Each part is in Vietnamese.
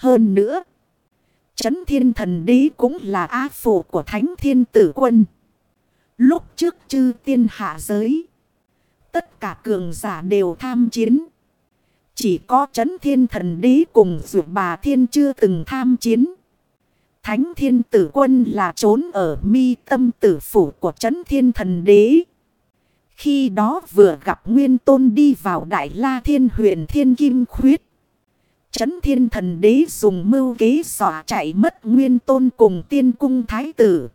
Hơn nữa, chấn thiên thần đế cũng là á phụ của thánh thiên tử quân. Lúc trước chư tiên hạ giới, tất cả cường giả đều tham chiến. Chỉ có chấn thiên thần đế cùng dụ bà thiên chưa từng tham chiến. Thánh thiên tử quân là trốn ở mi tâm tử phủ của chấn thiên thần đế. Khi đó vừa gặp nguyên tôn đi vào đại la thiên huyện thiên kim khuyết. Chấn thiên thần đế dùng mưu kế xỏa chạy mất nguyên tôn cùng tiên cung thái tử.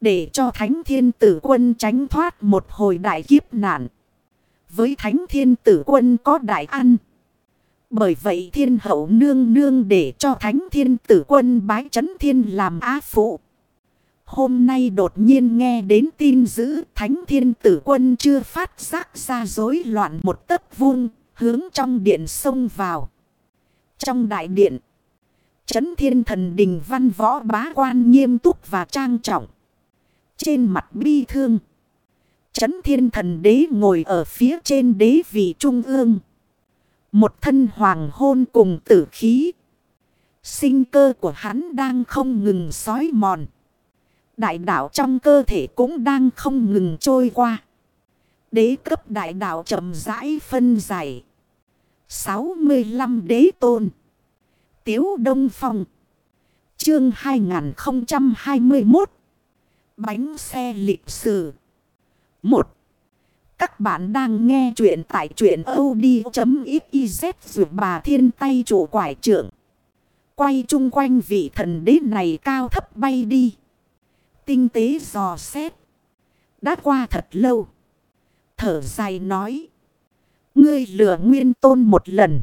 Để cho thánh thiên tử quân tránh thoát một hồi đại kiếp nạn. Với thánh thiên tử quân có đại ăn. Bởi vậy thiên hậu nương nương để cho thánh thiên tử quân bái chấn thiên làm á phụ. Hôm nay đột nhiên nghe đến tin dữ, thánh thiên tử quân chưa phát giác ra rối loạn một tấc vuông hướng trong điện sông vào. Trong đại điện, chấn thiên thần đình văn võ bá quan nghiêm túc và trang trọng. Trên mặt bi thương, chấn thiên thần đế ngồi ở phía trên đế vị trung ương. Một thân hoàng hôn cùng tử khí. Sinh cơ của hắn đang không ngừng sói mòn. Đại đạo trong cơ thể cũng đang không ngừng trôi qua. Đế cấp đại đạo chậm rãi phân giải. 65 đế tôn. Tiếu Đông Phong. Chương 2021. Bánh xe lịch sử. 1. Các bạn đang nghe chuyện tại chuyện od.xyz dù bà thiên tay chủ quải trưởng. Quay chung quanh vị thần đế này cao thấp bay đi. Tinh tế dò xét. Đã qua thật lâu. Thở dài nói. Ngươi lừa nguyên tôn một lần.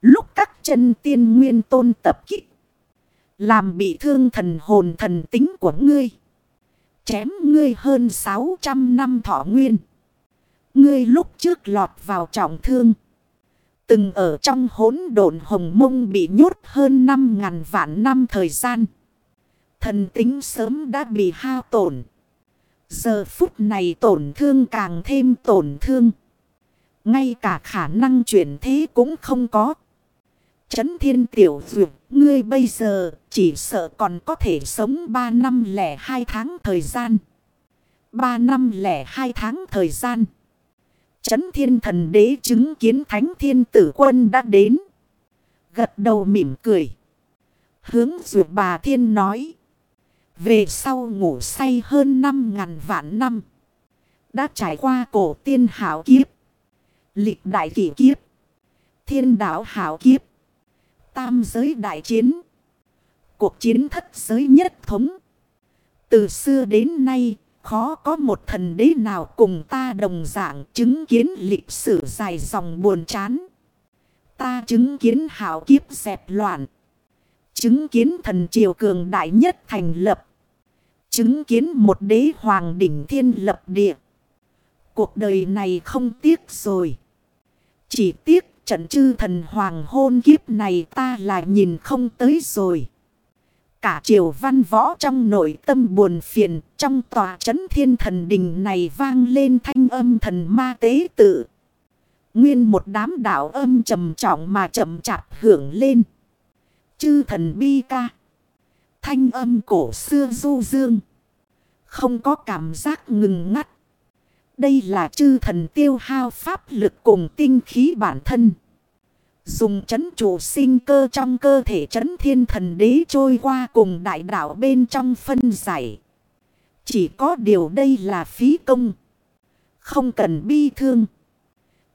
Lúc các chân tiên nguyên tôn tập kích. Làm bị thương thần hồn thần tính của ngươi. Chém ngươi hơn 600 năm thọ nguyên. Ngươi lúc trước lọt vào trọng thương. Từng ở trong hỗn độn hồng mông bị nhốt hơn 5.000 vạn năm thời gian. Thần tính sớm đã bị hao tổn. Giờ phút này tổn thương càng thêm tổn thương. Ngay cả khả năng chuyển thế cũng không có. Chấn thiên tiểu dược, ngươi bây giờ chỉ sợ còn có thể sống 3 năm lẻ 2 tháng thời gian. 3 năm lẻ 2 tháng thời gian. Chấn thiên thần đế chứng kiến thánh thiên tử quân đã đến. Gật đầu mỉm cười. Hướng dược bà thiên nói. Về sau ngủ say hơn 5 ngàn vạn năm. Đã trải qua cổ tiên hảo kiếp. Lịch đại kỷ kiếp. Thiên đạo hảo kiếp. Tam giới đại chiến. Cuộc chiến thất giới nhất thống. Từ xưa đến nay, Khó có một thần đế nào cùng ta đồng dạng chứng kiến lịch sử dài dòng buồn chán. Ta chứng kiến hảo kiếp dẹp loạn. Chứng kiến thần triều cường đại nhất thành lập. Chứng kiến một đế hoàng đỉnh thiên lập địa. Cuộc đời này không tiếc rồi. Chỉ tiếc trận chư thần hoàng hôn kiếp này ta là nhìn không tới rồi. Cả triều văn võ trong nội tâm buồn phiền, trong tòa chấn thiên thần đình này vang lên thanh âm thần ma tế tự. Nguyên một đám đạo âm trầm trọng mà chậm chạp hưởng lên. Chư thần bi ca. Thanh âm cổ xưa du dương. Không có cảm giác ngừng ngắt. Đây là chư thần tiêu hao pháp lực cùng tinh khí bản thân. Dùng chấn chủ sinh cơ trong cơ thể chấn thiên thần đế trôi qua cùng đại đạo bên trong phân giải. Chỉ có điều đây là phí công. Không cần bi thương.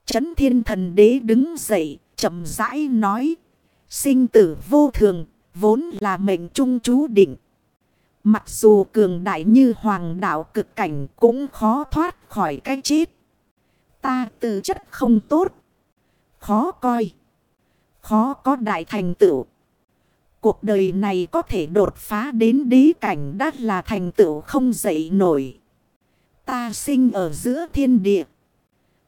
Chấn thiên thần đế đứng dậy, chậm rãi nói. Sinh tử vô thường, vốn là mệnh trung chú định. Mặc dù cường đại như hoàng đạo cực cảnh cũng khó thoát khỏi cái chết. Ta tư chất không tốt. Khó coi khó có đại thành tựu. Cuộc đời này có thể đột phá đến đế cảnh đã là thành tựu không dậy nổi. Ta sinh ở giữa thiên địa.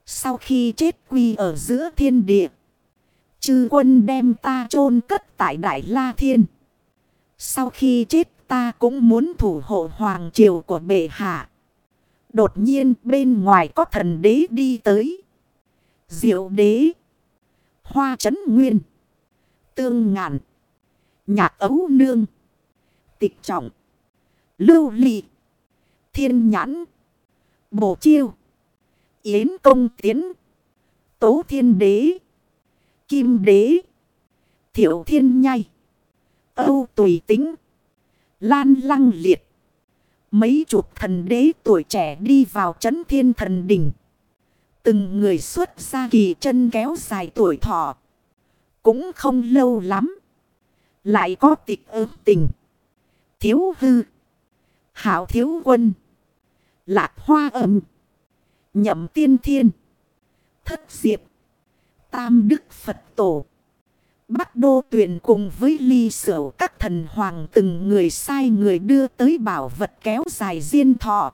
Sau khi chết quy ở giữa thiên địa. Chư quân đem ta chôn cất tại Đại La Thiên. Sau khi chết ta cũng muốn thủ hộ hoàng triều của bệ hạ. Đột nhiên bên ngoài có thần đế đi tới. Diệu đế. Hoa chấn nguyên. Tương ngạn. Nhạc ấu nương. Tịch trọng. Lưu ly. Thiên nhãn. Bổ chiêu. Yến công tiến. Tố thiên đế. Kim đế. Thiểu thiên nhai. Âu tùy tính. Lan lăng liệt. Mấy chục thần đế tuổi trẻ đi vào chấn thiên thần đỉnh. Từng người xuất ra kỳ chân kéo dài tuổi thọ. Cũng không lâu lắm. Lại có tịch ớt tình. Thiếu hư. Hảo thiếu quân. Lạc hoa ẩm. Nhậm tiên thiên. Thất diệp. Tam đức Phật tổ. Bắc đô tuyển cùng với ly sửu các thần hoàng từng người sai người đưa tới bảo vật kéo dài diên thọ.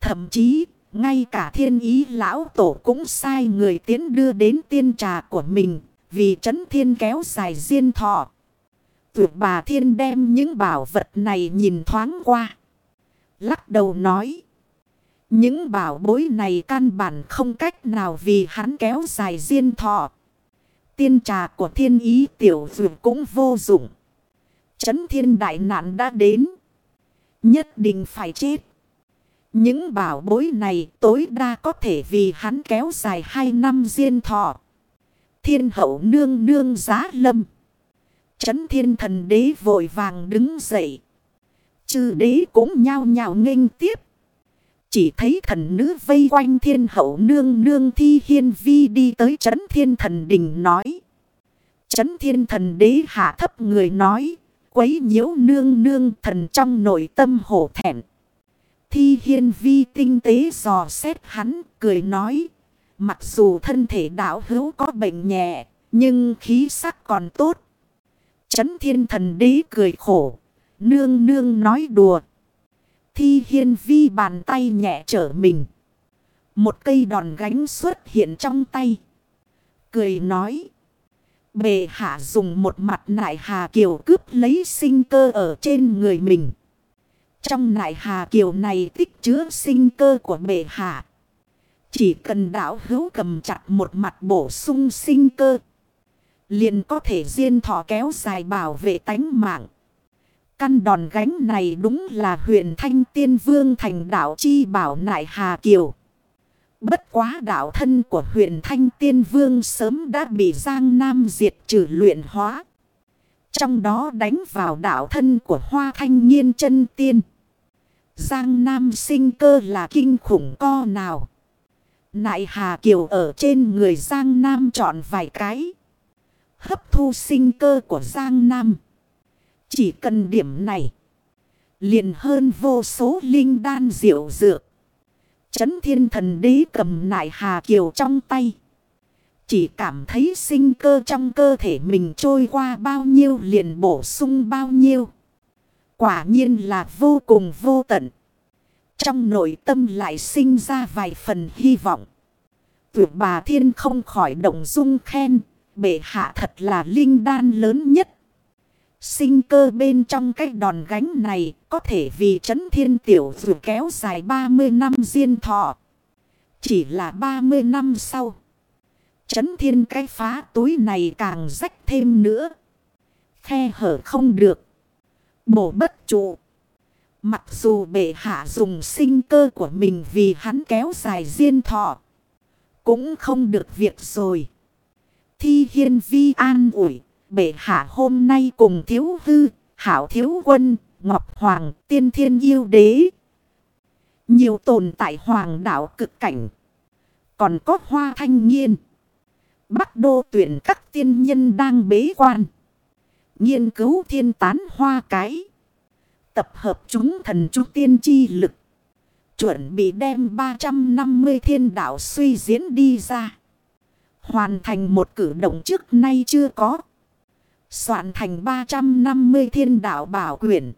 Thậm chí, ngay cả thiên ý lão tổ cũng sai người tiến đưa đến tiên trà của mình, vì chấn thiên kéo dài diên thọ. Tuyệt bà thiên đem những bảo vật này nhìn thoáng qua. Lắc đầu nói. Những bảo bối này căn bản không cách nào vì hắn kéo dài diên thọ. Tiên trà của thiên ý tiểu dược cũng vô dụng. Chấn thiên đại nạn đã đến. Nhất định phải chết. Những bảo bối này tối đa có thể vì hắn kéo dài hai năm diên thọ. Thiên hậu nương nương giá lâm. Chấn thiên thần đế vội vàng đứng dậy. Chư đế cũng nhao nhao nghênh tiếp. Chỉ thấy thần nữ vây quanh thiên hậu nương nương thi hiên vi đi tới chấn thiên thần đình nói. Chấn thiên thần đế hạ thấp người nói. Quấy nhiễu nương nương thần trong nội tâm hổ thẹn. Thi hiên vi tinh tế dò xét hắn, cười nói. Mặc dù thân thể đạo hữu có bệnh nhẹ. Nhưng khí sắc còn tốt. Chấn thiên thần đế cười khổ. Nương nương nói đùa. Thi hiên vi bàn tay nhẹ trở mình. Một cây đòn gánh xuất hiện trong tay. Cười nói. Bề hạ dùng một mặt nại hà kiều cướp lấy sinh cơ ở trên người mình. Trong nại hà kiều này tích chứa sinh cơ của bệ hạ. Chỉ cần đảo hữu cầm chặt một mặt bổ sung sinh cơ. Liền có thể diên thọ kéo dài bảo vệ tánh mạng. Căn đòn gánh này đúng là huyện Thanh Tiên Vương thành đảo Chi Bảo Nại Hà Kiều. Bất quá đảo thân của huyện Thanh Tiên Vương sớm đã bị Giang Nam diệt trừ luyện hóa. Trong đó đánh vào đảo thân của Hoa Thanh Nhiên chân Tiên. Giang Nam sinh cơ là kinh khủng co nào. Nại Hà Kiều ở trên người Giang Nam chọn vài cái. Hấp thu sinh cơ của Giang Nam. Chỉ cần điểm này. Liền hơn vô số linh đan diệu dược. Chấn thiên thần đế cầm nại Hà Kiều trong tay. Chỉ cảm thấy sinh cơ trong cơ thể mình trôi qua bao nhiêu liền bổ sung bao nhiêu. Quả nhiên là vô cùng vô tận. Trong nội tâm lại sinh ra vài phần hy vọng. Tuyệt bà thiên không khỏi động dung khen. Bệ hạ thật là linh đan lớn nhất. Sinh cơ bên trong cái đòn gánh này có thể vì chấn thiên tiểu dù kéo dài 30 năm diên thọ. Chỉ là 30 năm sau. Chấn thiên cái phá túi này càng rách thêm nữa. Khe hở không được. Bổ bất trụ. Mặc dù bệ hạ dùng sinh cơ của mình vì hắn kéo dài diên thọ. Cũng không được việc rồi. Thi hiên vi an ủi. Bệ hạ hôm nay cùng thiếu hư, hảo thiếu quân, ngọc hoàng, tiên thiên yêu đế. Nhiều tồn tại hoàng đảo cực cảnh. Còn có hoa thanh nghiên. Bắc đô tuyển các tiên nhân đang bế quan. Nghiên cứu thiên tán hoa cái. Tập hợp chúng thần chú tiên chi lực. Chuẩn bị đem 350 thiên đạo suy diễn đi ra. Hoàn thành một cử động trước nay chưa có. Soạn thành 350 thiên đạo bảo quyển.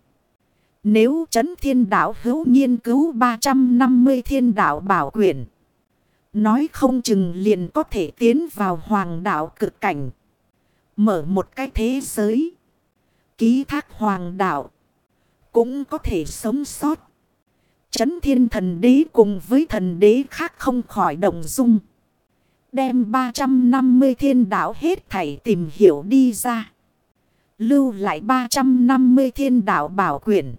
Nếu chấn thiên đạo hữu nghiên cứu 350 thiên đạo bảo quyển. Nói không chừng liền có thể tiến vào hoàng đạo cực cảnh. Mở một cái thế giới. Ký thác hoàng đạo. Cũng có thể sống sót. Chấn thiên thần đế cùng với thần đế khác không khỏi động dung. Đem 350 thiên đạo hết thảy tìm hiểu đi ra. Lưu lại 350 thiên đạo bảo quyển.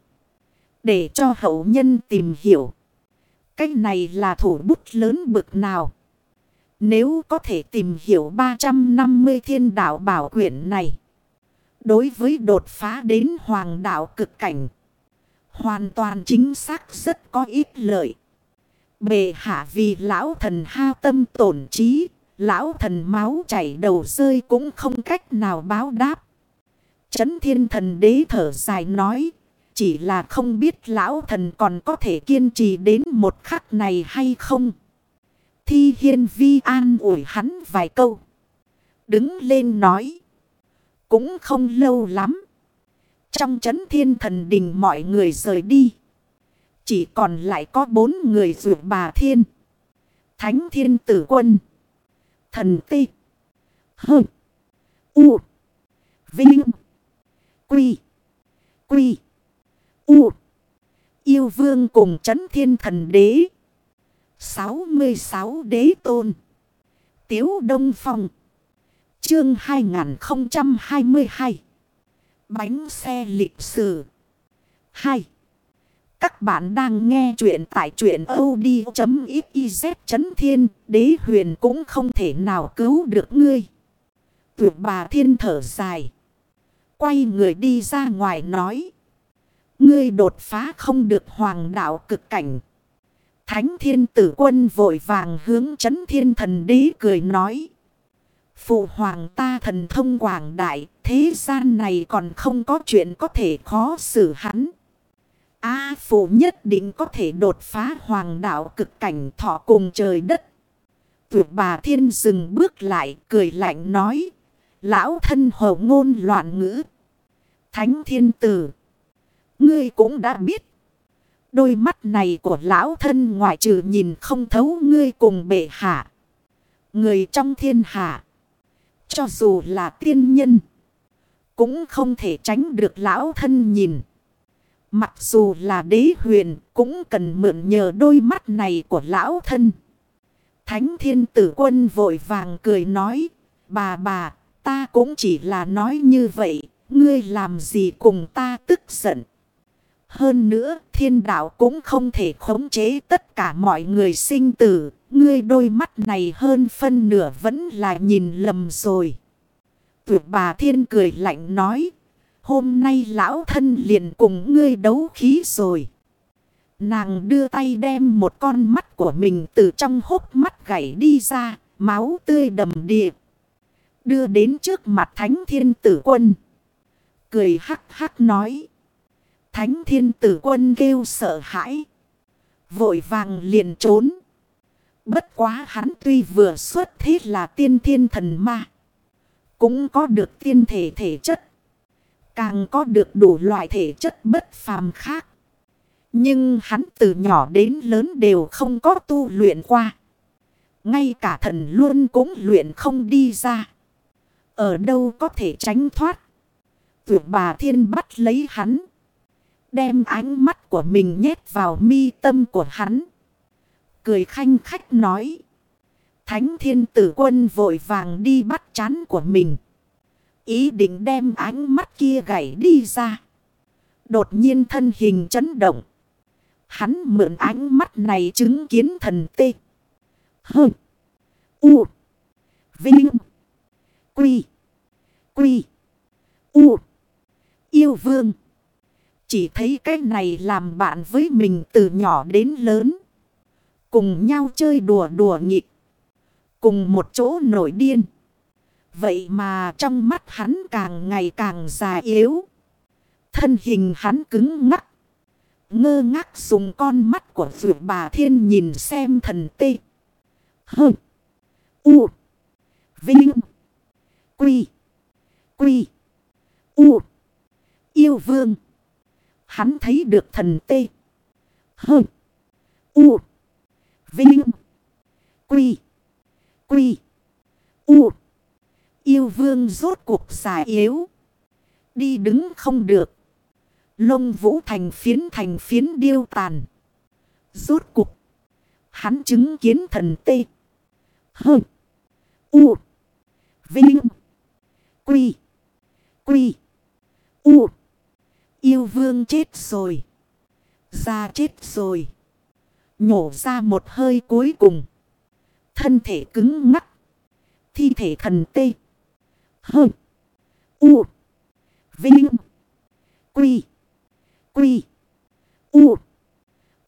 Để cho hậu nhân tìm hiểu. Cách này là thủ bút lớn bực nào. Nếu có thể tìm hiểu 350 thiên đạo bảo quyển này. Đối với đột phá đến hoàng đạo cực cảnh. Hoàn toàn chính xác rất có ít lợi. Bề hạ vì lão thần hao tâm tổn trí. Lão thần máu chảy đầu rơi cũng không cách nào báo đáp. Chấn thiên thần đế thở dài nói. Chỉ là không biết lão thần còn có thể kiên trì đến một khắc này hay không. Thi hiên vi an ủi hắn vài câu. Đứng lên nói. Cũng không lâu lắm. Trong chấn thiên thần đình mọi người rời đi. Chỉ còn lại có bốn người rượu bà thiên. Thánh thiên tử quân. Thần ti. Hờ. U. Vinh. Quy. Quy. U. Yêu vương cùng chấn thiên thần đế. 66 đế tôn. Tiếu Đông Phong. Chương 2022. Bánh xe lịch sử. 2. Các bạn đang nghe chuyện tại chuyện od.xyz chấn thiên. Đế huyền cũng không thể nào cứu được ngươi. Tuyệt bà thiên thở dài. Quay người đi ra ngoài nói. Ngươi đột phá không được hoàng đạo cực cảnh. Thánh thiên tử quân vội vàng hướng chấn thiên thần đế cười nói. Phụ hoàng ta thần thông quảng đại, thế gian này còn không có chuyện có thể khó xử hắn. A phụ nhất định có thể đột phá hoàng đạo cực cảnh thọ cùng trời đất. Tuyệt bà thiên dừng bước lại, cười lạnh nói. Lão thân hồ ngôn loạn ngữ. Thánh thiên tử. Ngươi cũng đã biết. Đôi mắt này của lão thân ngoại trừ nhìn không thấu ngươi cùng bệ hạ. Người trong thiên hạ. Cho dù là tiên nhân. Cũng không thể tránh được lão thân nhìn. Mặc dù là đế huyền cũng cần mượn nhờ đôi mắt này của lão thân. Thánh thiên tử quân vội vàng cười nói. Bà bà ta cũng chỉ là nói như vậy. Ngươi làm gì cùng ta tức giận. Hơn nữa, thiên đạo cũng không thể khống chế tất cả mọi người sinh tử. Ngươi đôi mắt này hơn phân nửa vẫn là nhìn lầm rồi. Tuyệt bà thiên cười lạnh nói. Hôm nay lão thân liền cùng ngươi đấu khí rồi. Nàng đưa tay đem một con mắt của mình từ trong hốc mắt gãy đi ra. Máu tươi đầm điệp. Đưa đến trước mặt thánh thiên tử quân. Cười hắc hắc nói. Thánh thiên tử quân kêu sợ hãi. Vội vàng liền trốn. Bất quá hắn tuy vừa xuất thế là tiên thiên thần ma. Cũng có được tiên thể thể chất. Càng có được đủ loại thể chất bất phàm khác. Nhưng hắn từ nhỏ đến lớn đều không có tu luyện qua. Ngay cả thần luôn cũng luyện không đi ra. Ở đâu có thể tránh thoát. Tuyệt bà thiên bắt lấy hắn. Đem ánh mắt của mình nhét vào mi tâm của hắn. Cười khanh khách nói. Thánh thiên tử quân vội vàng đi bắt chán của mình. Ý định đem ánh mắt kia gãy đi ra. Đột nhiên thân hình chấn động. Hắn mượn ánh mắt này chứng kiến thần tê. Hơ. U. Vinh. Quy. Quy. U. Yêu vương. Chỉ thấy cái này làm bạn với mình từ nhỏ đến lớn. Cùng nhau chơi đùa đùa nghịch. Cùng một chỗ nổi điên. Vậy mà trong mắt hắn càng ngày càng già yếu. Thân hình hắn cứng ngắc. Ngơ ngác dùng con mắt của vượt bà thiên nhìn xem thần tê. Hơ. U. Vinh. Quy. Quy. U. Yêu vương. Hắn thấy được thần tê. Hơ. U. Vinh. Quy. Quy. U. Yêu vương rốt cuộc xà yếu. Đi đứng không được. Lông vũ thành phiến thành phiến điêu tàn. Rốt cuộc. Hắn chứng kiến thần tê. Hơ. U. Vinh. Quy. Quy. U. Yêu vương chết rồi. Ra chết rồi. Nhổ ra một hơi cuối cùng. Thân thể cứng ngắc. Thi thể thần tê. Hơ. U. Vinh. Quy. Quy. U.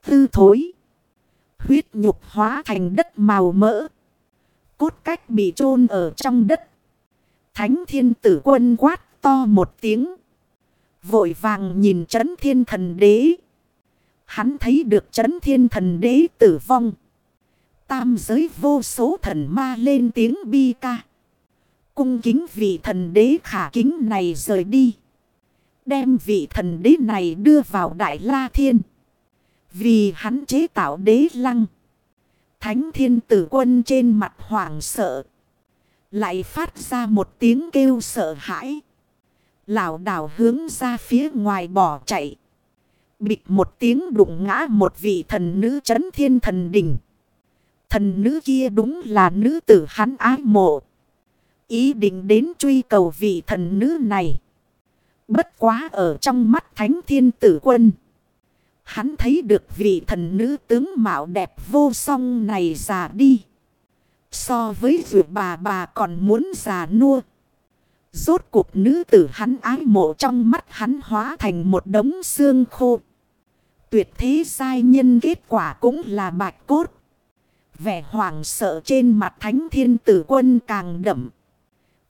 Tư thối. Huyết nhục hóa thành đất màu mỡ. Cốt cách bị chôn ở trong đất. Thánh thiên tử quân quát to một tiếng. Vội vàng nhìn chấn thiên thần đế. Hắn thấy được chấn thiên thần đế tử vong. Tam giới vô số thần ma lên tiếng bi ca. Cung kính vị thần đế khả kính này rời đi. Đem vị thần đế này đưa vào Đại La Thiên. Vì hắn chế tạo đế lăng. Thánh thiên tử quân trên mặt hoảng sợ. Lại phát ra một tiếng kêu sợ hãi. lão đảo hướng ra phía ngoài bỏ chạy. Bịt một tiếng đụng ngã một vị thần nữ chấn thiên thần đỉnh. Thần nữ kia đúng là nữ tử hắn ái mộ. Ý định đến truy cầu vị thần nữ này. Bất quá ở trong mắt thánh thiên tử quân. Hắn thấy được vị thần nữ tướng mạo đẹp vô song này già đi. So với dù bà bà còn muốn già nua. Rốt cuộc nữ tử hắn ái mộ trong mắt hắn hóa thành một đống xương khô. Tuyệt thế sai nhân kết quả cũng là bạch cốt. Vẻ hoảng sợ trên mặt thánh thiên tử quân càng đậm.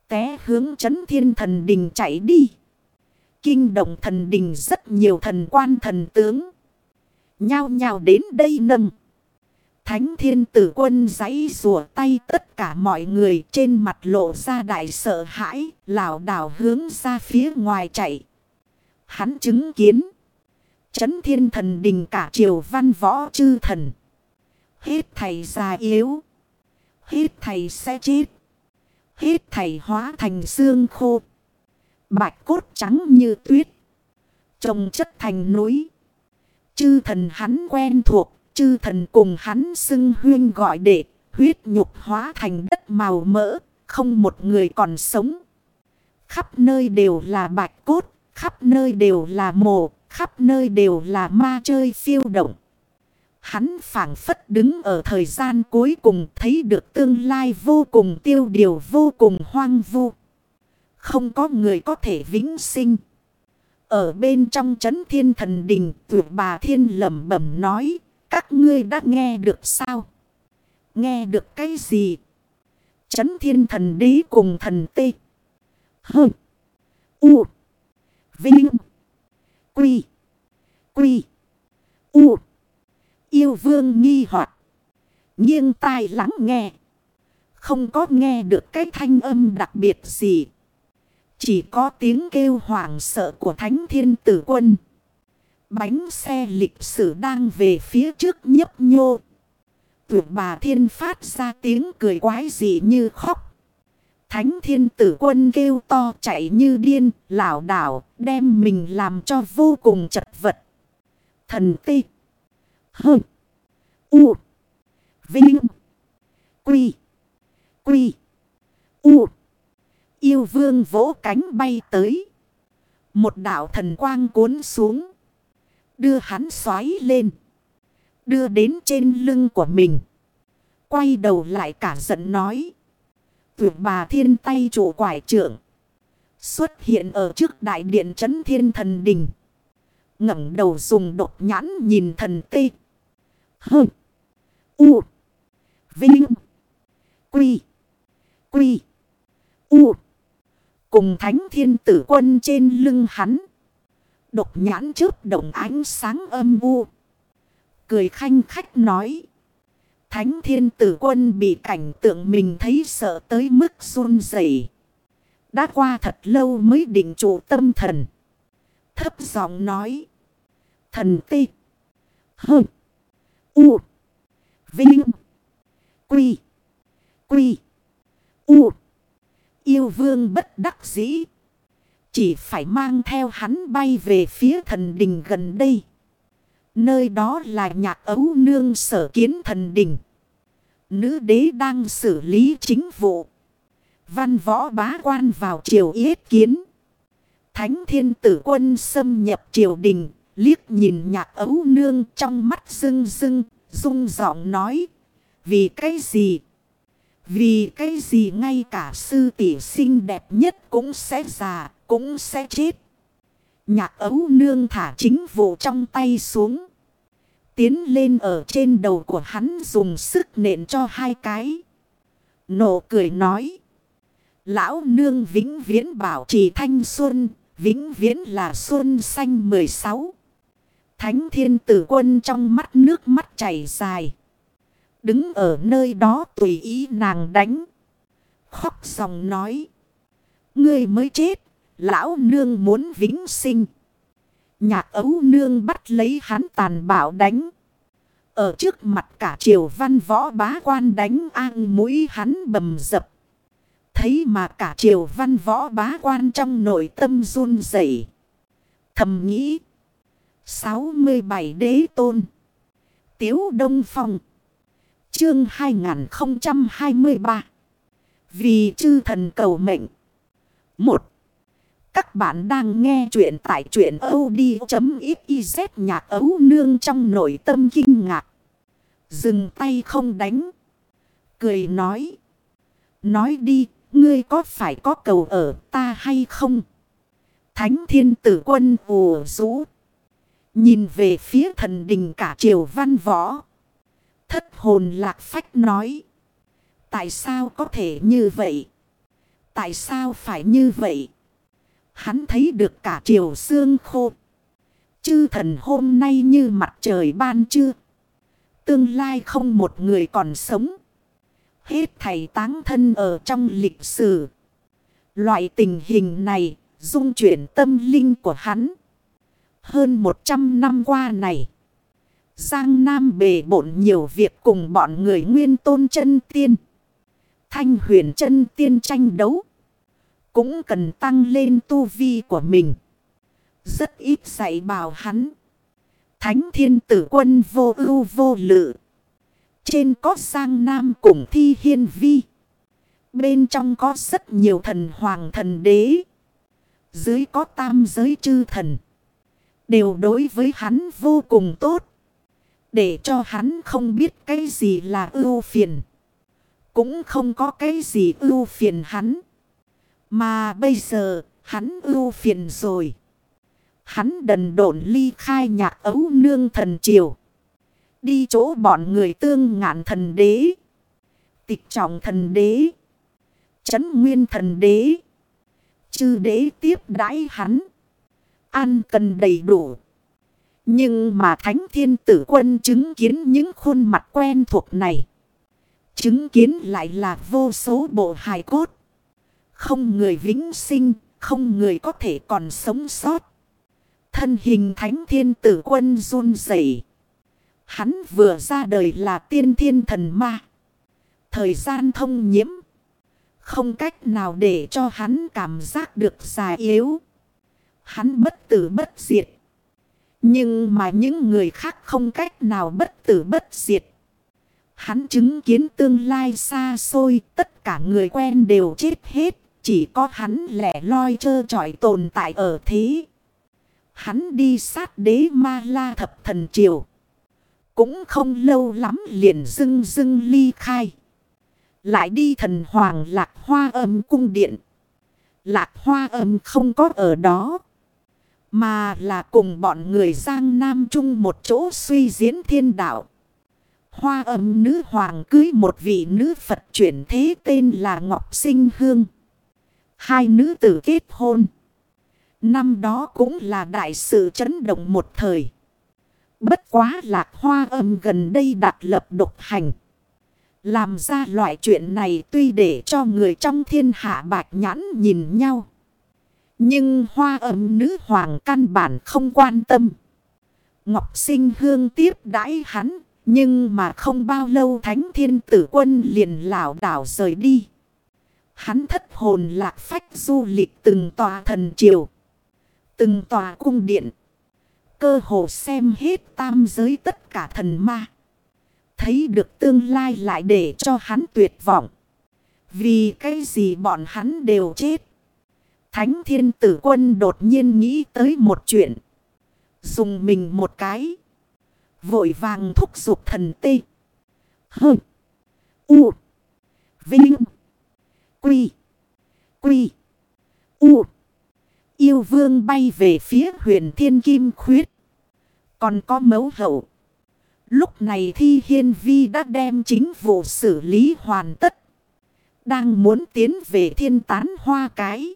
Té hướng chấn thiên thần đình chạy đi. Kinh động thần đình rất nhiều thần quan thần tướng. Nhao nhao đến đây nâng. Thánh thiên tử quân giấy rùa tay tất cả mọi người trên mặt lộ ra đại sợ hãi, lảo đảo hướng ra phía ngoài chạy. Hắn chứng kiến. Chấn thiên thần đình cả triều văn võ chư thần. Hết thầy già yếu. Hết thầy sẽ chết. Hết thầy hóa thành xương khô. Bạch cốt trắng như tuyết. Trồng chất thành núi. Chư thần hắn quen thuộc. Chư thần cùng hắn xưng huyên gọi đệ. Huyết nhục hóa thành đất màu mỡ. Không một người còn sống. Khắp nơi đều là bạch cốt. Khắp nơi đều là mồ. Khắp nơi đều là ma chơi phiêu động. Hắn phảng phất đứng ở thời gian cuối cùng thấy được tương lai vô cùng tiêu điều vô cùng hoang vu. Không có người có thể vĩnh sinh. Ở bên trong chấn thiên thần đình, tuyệt bà thiên lẩm bẩm nói, các ngươi đã nghe được sao? Nghe được cái gì? Chấn thiên thần đế cùng thần tê. Hơ. U. Vinh. Quy. Quy. U. Yêu vương nghi hoặc Nghiêng tai lắng nghe. Không có nghe được cái thanh âm đặc biệt gì. Chỉ có tiếng kêu hoảng sợ của thánh thiên tử quân. Bánh xe lịch sử đang về phía trước nhấp nhô. Tuyệt bà thiên phát ra tiếng cười quái dị như khóc. Thánh thiên tử quân kêu to chạy như điên, lảo đảo, đem mình làm cho vô cùng chật vật. Thần tê. Hơ. U. Vinh. Quy. Quy. U. Yêu vương vỗ cánh bay tới. Một đạo thần quang cuốn xuống. Đưa hắn xoáy lên. Đưa đến trên lưng của mình. Quay đầu lại cả giận nói. Tuyệt bà thiên tay chủ quải trưởng. Xuất hiện ở trước đại điện trấn thiên thần đình ngẩng đầu dùng đột nhãn nhìn thần tê. Hơ. U. Vinh. Quy. Quy. U. Cùng thánh thiên tử quân trên lưng hắn. Độc nhãn chớp động ánh sáng âm u. Cười khanh khách nói. Thánh thiên tử quân bị cảnh tượng mình thấy sợ tới mức run rẩy. Đã qua thật lâu mới định trụ tâm thần. Thấp giọng nói. Thần tê. Hơ. U. Vinh. Quy. Quy. U. Yêu vương bất đắc dĩ. Chỉ phải mang theo hắn bay về phía thần đình gần đây. Nơi đó là nhạc ấu nương sở kiến thần đình. Nữ đế đang xử lý chính vụ. Văn võ bá quan vào triều yết kiến. Thánh thiên tử quân xâm nhập triều đình, liếc nhìn nhạc ấu nương trong mắt rưng rưng, rung giọng nói. Vì cái gì? Vì cái gì ngay cả sư tỷ xinh đẹp nhất cũng sẽ già, cũng sẽ chết. Nhạc ấu nương thả chính vụ trong tay xuống. Tiến lên ở trên đầu của hắn dùng sức nện cho hai cái. Nộ cười nói. Lão nương vĩnh viễn bảo trì thanh xuân, vĩnh viễn là xuân xanh 16. Thánh thiên tử quân trong mắt nước mắt chảy dài. Đứng ở nơi đó tùy ý nàng đánh. Khóc dòng nói. Ngươi mới chết, lão nương muốn vĩnh sinh. Nhạc ấu nương bắt lấy hắn tàn bạo đánh. Ở trước mặt cả triều văn võ bá quan đánh an mũi hắn bầm dập. Thấy mà cả triều văn võ bá quan trong nội tâm run rẩy Thầm nghĩ. 67 đế tôn. Tiếu Đông Phong. Chương 2023. Vì chư thần cầu mệnh. 1. Các bạn đang nghe chuyện tại chuyện od.xyz nhạc ấu nương trong nội tâm kinh ngạc. Dừng tay không đánh. Cười nói. Nói đi, ngươi có phải có cầu ở ta hay không? Thánh thiên tử quân ồ rũ. Nhìn về phía thần đình cả triều văn võ. Thất hồn lạc phách nói. Tại sao có thể như vậy? Tại sao phải như vậy? Hắn thấy được cả triều xương khô. Chư thần hôm nay như mặt trời ban trưa. Tương lai không một người còn sống. Hết thầy táng thân ở trong lịch sử. Loại tình hình này dung chuyển tâm linh của hắn. Hơn 100 năm qua này. Giang Nam bề bộn nhiều việc cùng bọn người nguyên tôn chân tiên. Thanh huyền chân tiên tranh đấu. Cũng cần tăng lên tu vi của mình. Rất ít dạy bảo hắn. Thánh thiên tử quân vô ưu vô lự. Trên có sang nam cùng thi hiên vi. Bên trong có rất nhiều thần hoàng thần đế. Dưới có tam giới chư thần. Đều đối với hắn vô cùng tốt. Để cho hắn không biết cái gì là ưu phiền. Cũng không có cái gì ưu phiền hắn. Mà bây giờ, hắn ưu phiền rồi. Hắn đần độn ly khai nhạc ấu nương thần triều. Đi chỗ bọn người tương ngạn thần đế. Tịch trọng thần đế. Chấn nguyên thần đế. Chư đế tiếp đãi hắn. Ăn cần đầy đủ. Nhưng mà thánh thiên tử quân chứng kiến những khuôn mặt quen thuộc này. Chứng kiến lại là vô số bộ hài cốt. Không người vĩnh sinh, không người có thể còn sống sót. Thân hình thánh thiên tử quân run rẩy. Hắn vừa ra đời là tiên thiên thần ma. Thời gian thông nhiễm. Không cách nào để cho hắn cảm giác được già yếu. Hắn bất tử bất diệt. Nhưng mà những người khác không cách nào bất tử bất diệt. Hắn chứng kiến tương lai xa xôi, tất cả người quen đều chết hết, chỉ có hắn lẻ loi trơ trọi tồn tại ở thế. Hắn đi sát đế ma la thập thần triều. Cũng không lâu lắm liền dưng dưng ly khai. Lại đi thần hoàng lạc hoa âm cung điện. Lạc hoa âm không có ở đó. Mà là cùng bọn người Giang Nam chung một chỗ suy diễn thiên đạo. Hoa âm nữ hoàng cưới một vị nữ Phật chuyển thế tên là Ngọc Sinh Hương. Hai nữ tử kết hôn. Năm đó cũng là đại sự chấn động một thời. Bất quá lạc hoa âm gần đây đặt lập độc hành. Làm ra loại chuyện này tuy để cho người trong thiên hạ bạch nhãn nhìn nhau. Nhưng hoa âm nữ hoàng căn bản không quan tâm. Ngọc sinh hương tiếp đãi hắn. Nhưng mà không bao lâu thánh thiên tử quân liền lảo đảo rời đi. Hắn thất hồn lạc phách du lịch từng tòa thần triều. Từng tòa cung điện. Cơ hồ xem hết tam giới tất cả thần ma. Thấy được tương lai lại để cho hắn tuyệt vọng. Vì cái gì bọn hắn đều chết. Thánh thiên tử quân đột nhiên nghĩ tới một chuyện. Dùng mình một cái. Vội vàng thúc giục thần tê. hừ, U. Vinh. Quy. Quy. U. Yêu vương bay về phía huyền thiên kim khuyết. Còn có mấu hậu. Lúc này Thi Hiên Vi đã đem chính vụ xử lý hoàn tất. Đang muốn tiến về thiên tán hoa cái.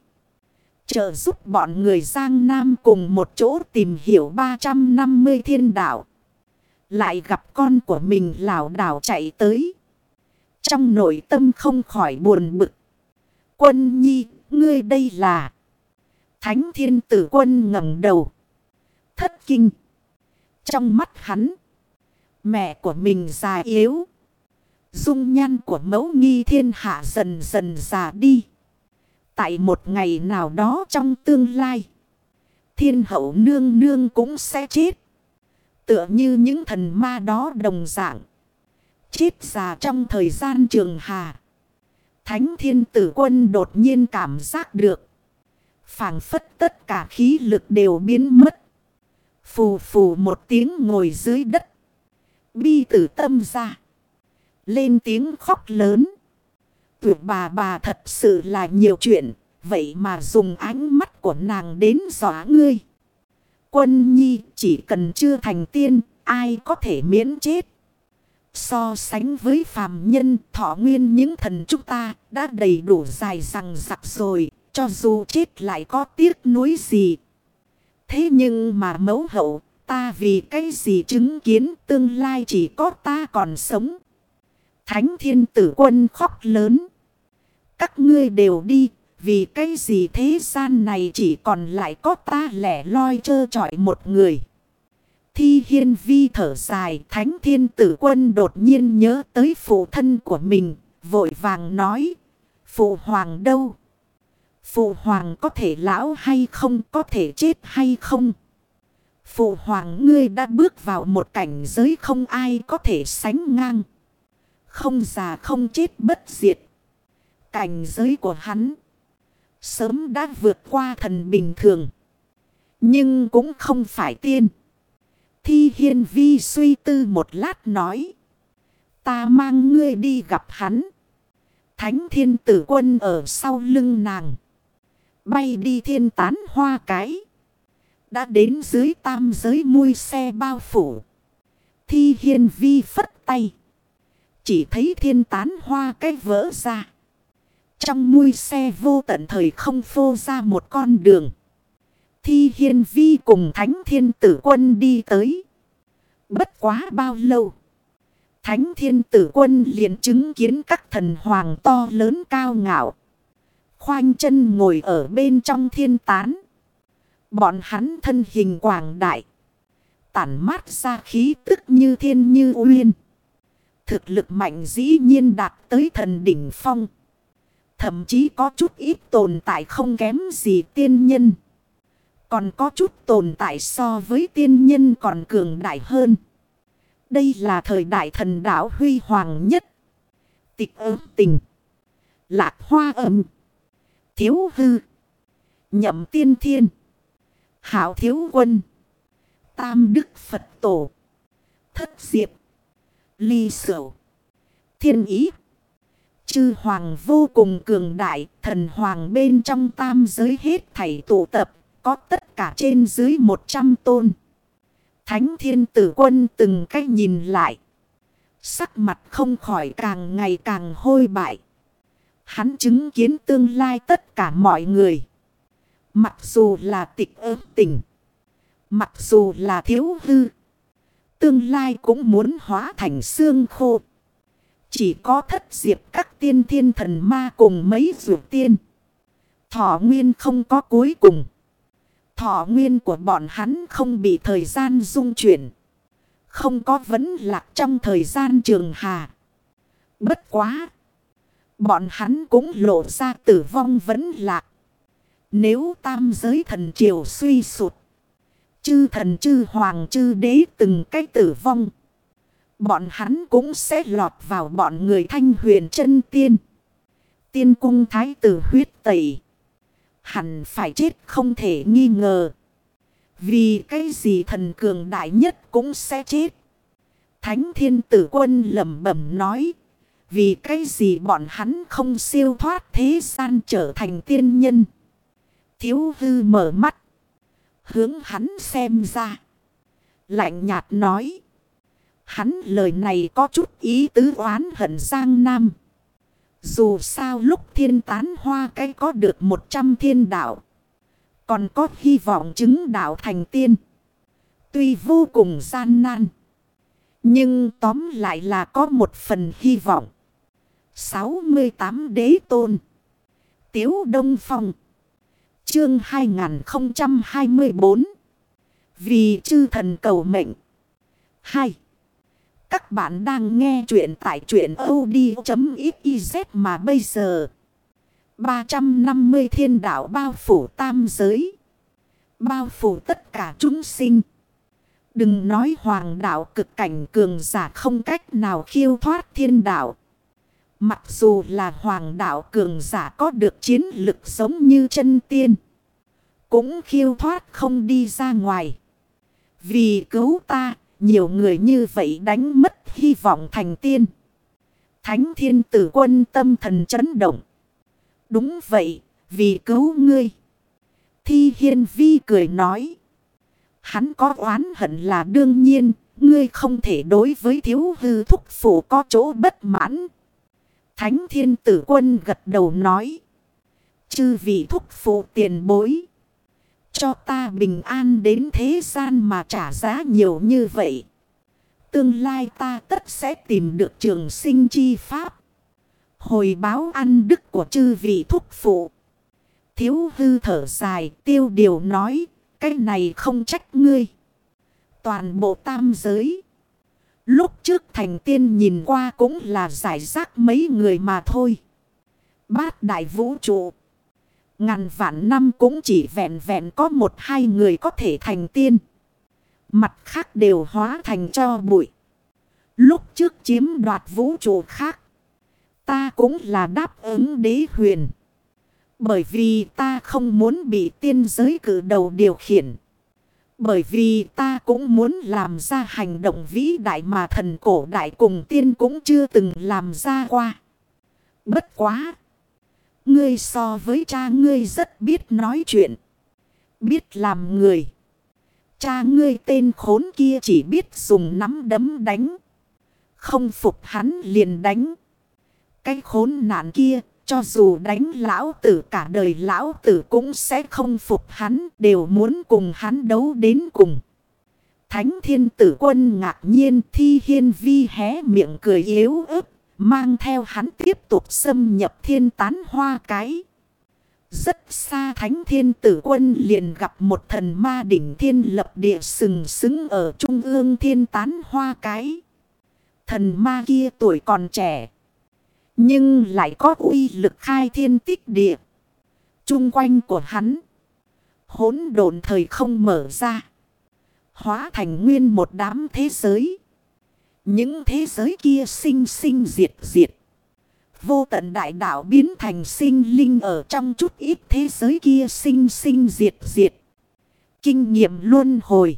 Trợ giúp bọn người Giang Nam cùng một chỗ tìm hiểu 350 thiên đạo. Lại gặp con của mình lảo đảo chạy tới. Trong nội tâm không khỏi buồn bực. Quân nhi, ngươi đây là... Thánh thiên tử quân ngẩng đầu. Thất kinh. Trong mắt hắn. Mẹ của mình già yếu. Dung nhan của mẫu nghi thiên hạ dần dần già đi. Tại một ngày nào đó trong tương lai. Thiên hậu nương nương cũng sẽ chết. Tựa như những thần ma đó đồng dạng. Chết già trong thời gian trường hà. Thánh thiên tử quân đột nhiên cảm giác được. phảng phất tất cả khí lực đều biến mất. Phù phù một tiếng ngồi dưới đất. Bi tử tâm ra. Lên tiếng khóc lớn. Tuyệt bà bà thật sự là nhiều chuyện. Vậy mà dùng ánh mắt của nàng đến dọa ngươi. Quân nhi chỉ cần chưa thành tiên. Ai có thể miễn chết. So sánh với phàm nhân, thọ nguyên những thần chúng ta đã đầy đủ dài rằng rặc rồi. Cho dù chết lại có tiếc nuối gì. Thế nhưng mà mẫu hậu, ta vì cái gì chứng kiến tương lai chỉ có ta còn sống. Thánh thiên tử quân khóc lớn. Các ngươi đều đi. Vì cái gì thế gian này chỉ còn lại có ta lẻ loi trơ trọi một người. Thi hiên vi thở dài. Thánh thiên tử quân đột nhiên nhớ tới phụ thân của mình. Vội vàng nói. Phụ hoàng đâu? Phụ hoàng có thể lão hay không? Có thể chết hay không? Phụ hoàng ngươi đã bước vào một cảnh giới không ai có thể sánh ngang. Không già, không chết bất diệt. Cảnh giới của hắn sớm đã vượt qua thần bình thường. Nhưng cũng không phải tiên. Thi hiên vi suy tư một lát nói. Ta mang ngươi đi gặp hắn. Thánh thiên tử quân ở sau lưng nàng. Bay đi thiên tán hoa cái. Đã đến dưới tam giới mui xe bao phủ. Thi hiên vi phất tay. Chỉ thấy thiên tán hoa cái vỡ ra. Trong mui xe vô tận thời không phô ra một con đường. Thi hiên vi cùng thánh thiên tử quân đi tới. Bất quá bao lâu. Thánh thiên tử quân liền chứng kiến các thần hoàng to lớn cao ngạo. Khoanh chân ngồi ở bên trong thiên tán. Bọn hắn thân hình quảng đại. Tản mát ra khí tức như thiên như uyên. Thực lực mạnh dĩ nhiên đạt tới thần đỉnh phong. Thậm chí có chút ít tồn tại không kém gì tiên nhân. Còn có chút tồn tại so với tiên nhân còn cường đại hơn. Đây là thời đại thần đảo huy hoàng nhất. Tịch ớt tình. Lạc hoa ẩm. Thiếu hư. Nhậm tiên thiên. Hảo thiếu quân. Tam đức Phật tổ. Thất diệp. Ly sửu. Thiên ý. Chư hoàng vô cùng cường đại. Thần hoàng bên trong tam giới hết thảy tụ tập. Có tất cả trên dưới một trăm tôn. Thánh thiên tử quân từng cách nhìn lại. Sắc mặt không khỏi càng ngày càng hôi bại. Hắn chứng kiến tương lai tất cả mọi người. Mặc dù là tịch ớt tình. Mặc dù là thiếu hư. Tương lai cũng muốn hóa thành xương khô. Chỉ có thất diệp các tiên thiên thần ma cùng mấy rượu tiên. Thọ nguyên không có cuối cùng. Thọ nguyên của bọn hắn không bị thời gian dung chuyển. Không có vấn lạc trong thời gian trường hà. Bất quá. Bọn hắn cũng lộ ra tử vong vấn lạc. Nếu tam giới thần triều suy sụt. Chư thần chư hoàng chư đế từng cái tử vong. Bọn hắn cũng sẽ lọt vào bọn người thanh huyền chân tiên. Tiên cung thái tử huyết tẩy. Hẳn phải chết không thể nghi ngờ. Vì cái gì thần cường đại nhất cũng sẽ chết. Thánh thiên tử quân lẩm bẩm nói. Vì cái gì bọn hắn không siêu thoát thế gian trở thành tiên nhân. Thiếu hư mở mắt. Hướng hắn xem ra. Lạnh nhạt nói. Hắn lời này có chút ý tứ oán hận Giang Nam. Dù sao lúc thiên tán hoa cái có được một trăm thiên đạo. Còn có hy vọng chứng đạo thành tiên. Tuy vô cùng gian nan. Nhưng tóm lại là có một phần hy vọng. 68 đế tôn. Tiếu Đông Phong. Chương 2024. Vì chư thần cầu mệnh. 2. Các bạn đang nghe chuyện tại chuyện od.xyz mà bây giờ. 350 thiên đạo bao phủ tam giới. Bao phủ tất cả chúng sinh. Đừng nói hoàng đạo cực cảnh cường giả không cách nào khiêu thoát thiên đạo. Mặc dù là hoàng đạo cường giả có được chiến lực giống như chân tiên. Cũng khiêu thoát không đi ra ngoài. Vì cứu ta, nhiều người như vậy đánh mất hy vọng thành tiên. Thánh thiên tử quân tâm thần chấn động. Đúng vậy, vì cứu ngươi. Thi hiên vi cười nói. Hắn có oán hận là đương nhiên, ngươi không thể đối với thiếu hư thúc phụ có chỗ bất mãn. Thánh thiên tử quân gật đầu nói. Chư vị thúc phụ tiền bối. Cho ta bình an đến thế gian mà trả giá nhiều như vậy. Tương lai ta tất sẽ tìm được trường sinh chi pháp. Hồi báo ăn đức của chư vị thúc phụ. Thiếu hư thở dài, tiêu điều nói. Cái này không trách ngươi. Toàn bộ tam giới. Lúc trước thành tiên nhìn qua cũng là giải rác mấy người mà thôi. Bát đại vũ trụ. Ngàn vạn năm cũng chỉ vẹn vẹn có một hai người có thể thành tiên. Mặt khác đều hóa thành cho bụi. Lúc trước chiếm đoạt vũ trụ khác. Ta cũng là đáp ứng đế huyền. Bởi vì ta không muốn bị tiên giới cử đầu điều khiển. Bởi vì ta cũng muốn làm ra hành động vĩ đại mà thần cổ đại cùng tiên cũng chưa từng làm ra qua. Bất quá! Ngươi so với cha ngươi rất biết nói chuyện. Biết làm người. Cha ngươi tên khốn kia chỉ biết dùng nắm đấm đánh. Không phục hắn liền đánh. Cái khốn nạn kia, cho dù đánh lão tử cả đời lão tử cũng sẽ không phục hắn, đều muốn cùng hắn đấu đến cùng. Thánh thiên tử quân ngạc nhiên thi hiên vi hé miệng cười yếu ớt Mang theo hắn tiếp tục xâm nhập thiên tán hoa cái. Rất xa thánh thiên tử quân liền gặp một thần ma đỉnh thiên lập địa sừng sững ở trung ương thiên tán hoa cái. Thần ma kia tuổi còn trẻ. Nhưng lại có uy lực khai thiên tích địa. Trung quanh của hắn. hỗn độn thời không mở ra. Hóa thành nguyên một đám thế giới. Những thế giới kia sinh sinh diệt diệt. Vô tận đại đạo biến thành sinh linh ở trong chút ít thế giới kia sinh sinh diệt diệt. Kinh nghiệm luân hồi.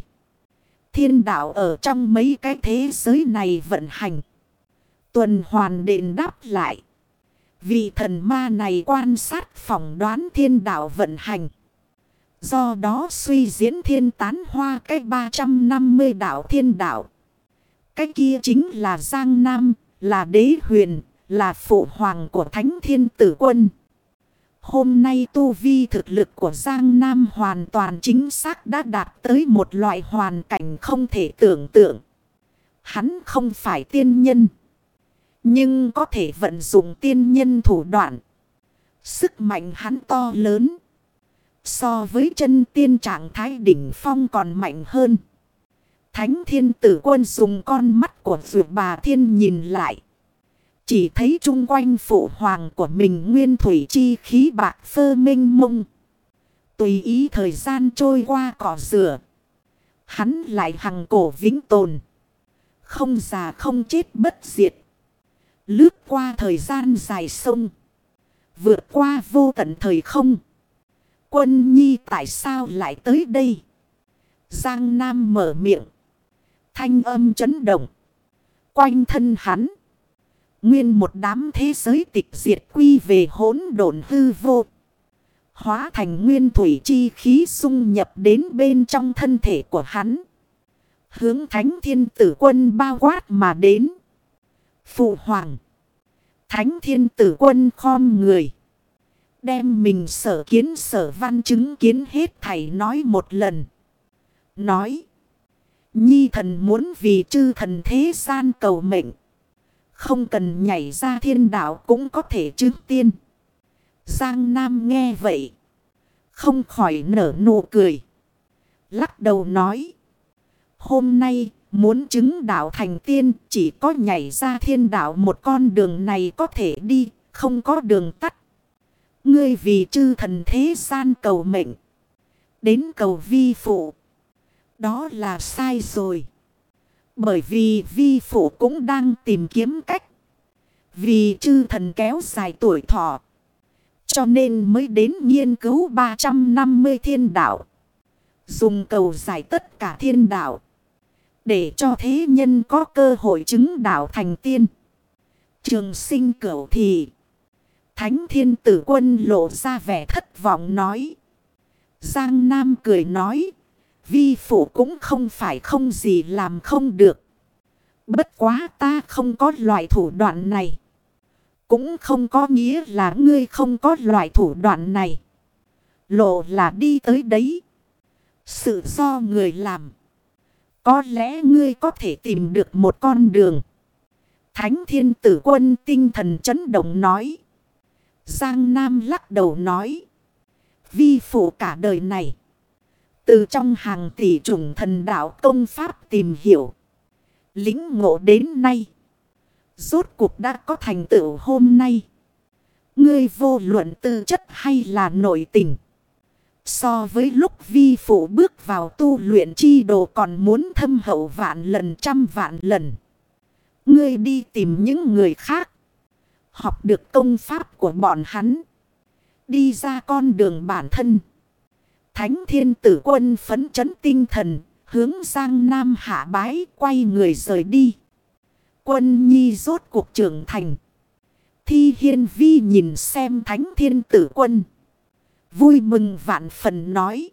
Thiên đạo ở trong mấy cái thế giới này vận hành. Tuần hoàn đền đáp lại. vì thần ma này quan sát phỏng đoán thiên đạo vận hành. Do đó suy diễn thiên tán hoa cách 350 đạo thiên đạo. Cái kia chính là Giang Nam, là đế huyền, là phụ hoàng của Thánh Thiên Tử Quân. Hôm nay tu vi thực lực của Giang Nam hoàn toàn chính xác đã đạt tới một loại hoàn cảnh không thể tưởng tượng. Hắn không phải tiên nhân. Nhưng có thể vận dụng tiên nhân thủ đoạn. Sức mạnh hắn to lớn. So với chân tiên trạng thái đỉnh phong còn mạnh hơn. Thánh thiên tử quân dùng con mắt của vượt bà thiên nhìn lại. Chỉ thấy chung quanh phụ hoàng của mình nguyên thủy chi khí bạc phơ minh mông. Tùy ý thời gian trôi qua cỏ rửa. Hắn lại hằng cổ vĩnh tồn. Không già không chết bất diệt. Lướt qua thời gian dài sông. Vượt qua vô tận thời không. Quân nhi tại sao lại tới đây? Giang Nam mở miệng. Thanh âm chấn động. Quanh thân hắn. Nguyên một đám thế giới tịch diệt quy về hỗn độn hư vô. Hóa thành nguyên thủy chi khí xung nhập đến bên trong thân thể của hắn. Hướng thánh thiên tử quân bao quát mà đến. Phụ hoàng. Thánh thiên tử quân khom người. Đem mình sở kiến sở văn chứng kiến hết thầy nói một lần. Nói. Nhi thần muốn vì chư thần thế gian cầu mệnh. Không cần nhảy ra thiên đạo cũng có thể chứng tiên. Giang Nam nghe vậy. Không khỏi nở nụ cười. Lắc đầu nói. Hôm nay muốn chứng đạo thành tiên, chỉ có nhảy ra thiên đạo một con đường này có thể đi. Không có đường tắt. Ngươi vì chư thần thế gian cầu mệnh. Đến cầu vi phụ. Đó là sai rồi. Bởi vì vi phụ cũng đang tìm kiếm cách. Vì chư thần kéo dài tuổi thọ. Cho nên mới đến nghiên cứu 350 thiên đạo. Dùng cầu giải tất cả thiên đạo. Để cho thế nhân có cơ hội chứng đạo thành tiên. Trường sinh cửu thì. Thánh thiên tử quân lộ ra vẻ thất vọng nói. Giang Nam cười nói. Vi phụ cũng không phải không gì làm không được. Bất quá ta không có loại thủ đoạn này. Cũng không có nghĩa là ngươi không có loại thủ đoạn này. Lộ là đi tới đấy. Sự do người làm. Có lẽ ngươi có thể tìm được một con đường. Thánh thiên tử quân tinh thần chấn động nói. Giang Nam lắc đầu nói. Vi phụ cả đời này. Từ trong hàng tỷ chủng thần đạo công pháp tìm hiểu. Lính ngộ đến nay. Rốt cuộc đã có thành tựu hôm nay. Ngươi vô luận tư chất hay là nội tình. So với lúc vi phụ bước vào tu luyện chi đồ còn muốn thâm hậu vạn lần trăm vạn lần. Ngươi đi tìm những người khác. Học được công pháp của bọn hắn. Đi ra con đường bản thân. Thánh thiên tử quân phấn chấn tinh thần. Hướng sang Nam hạ bái, quay người rời đi. Quân nhi rốt cuộc trưởng thành. Thi hiên vi nhìn xem thánh thiên tử quân. Vui mừng vạn phần nói.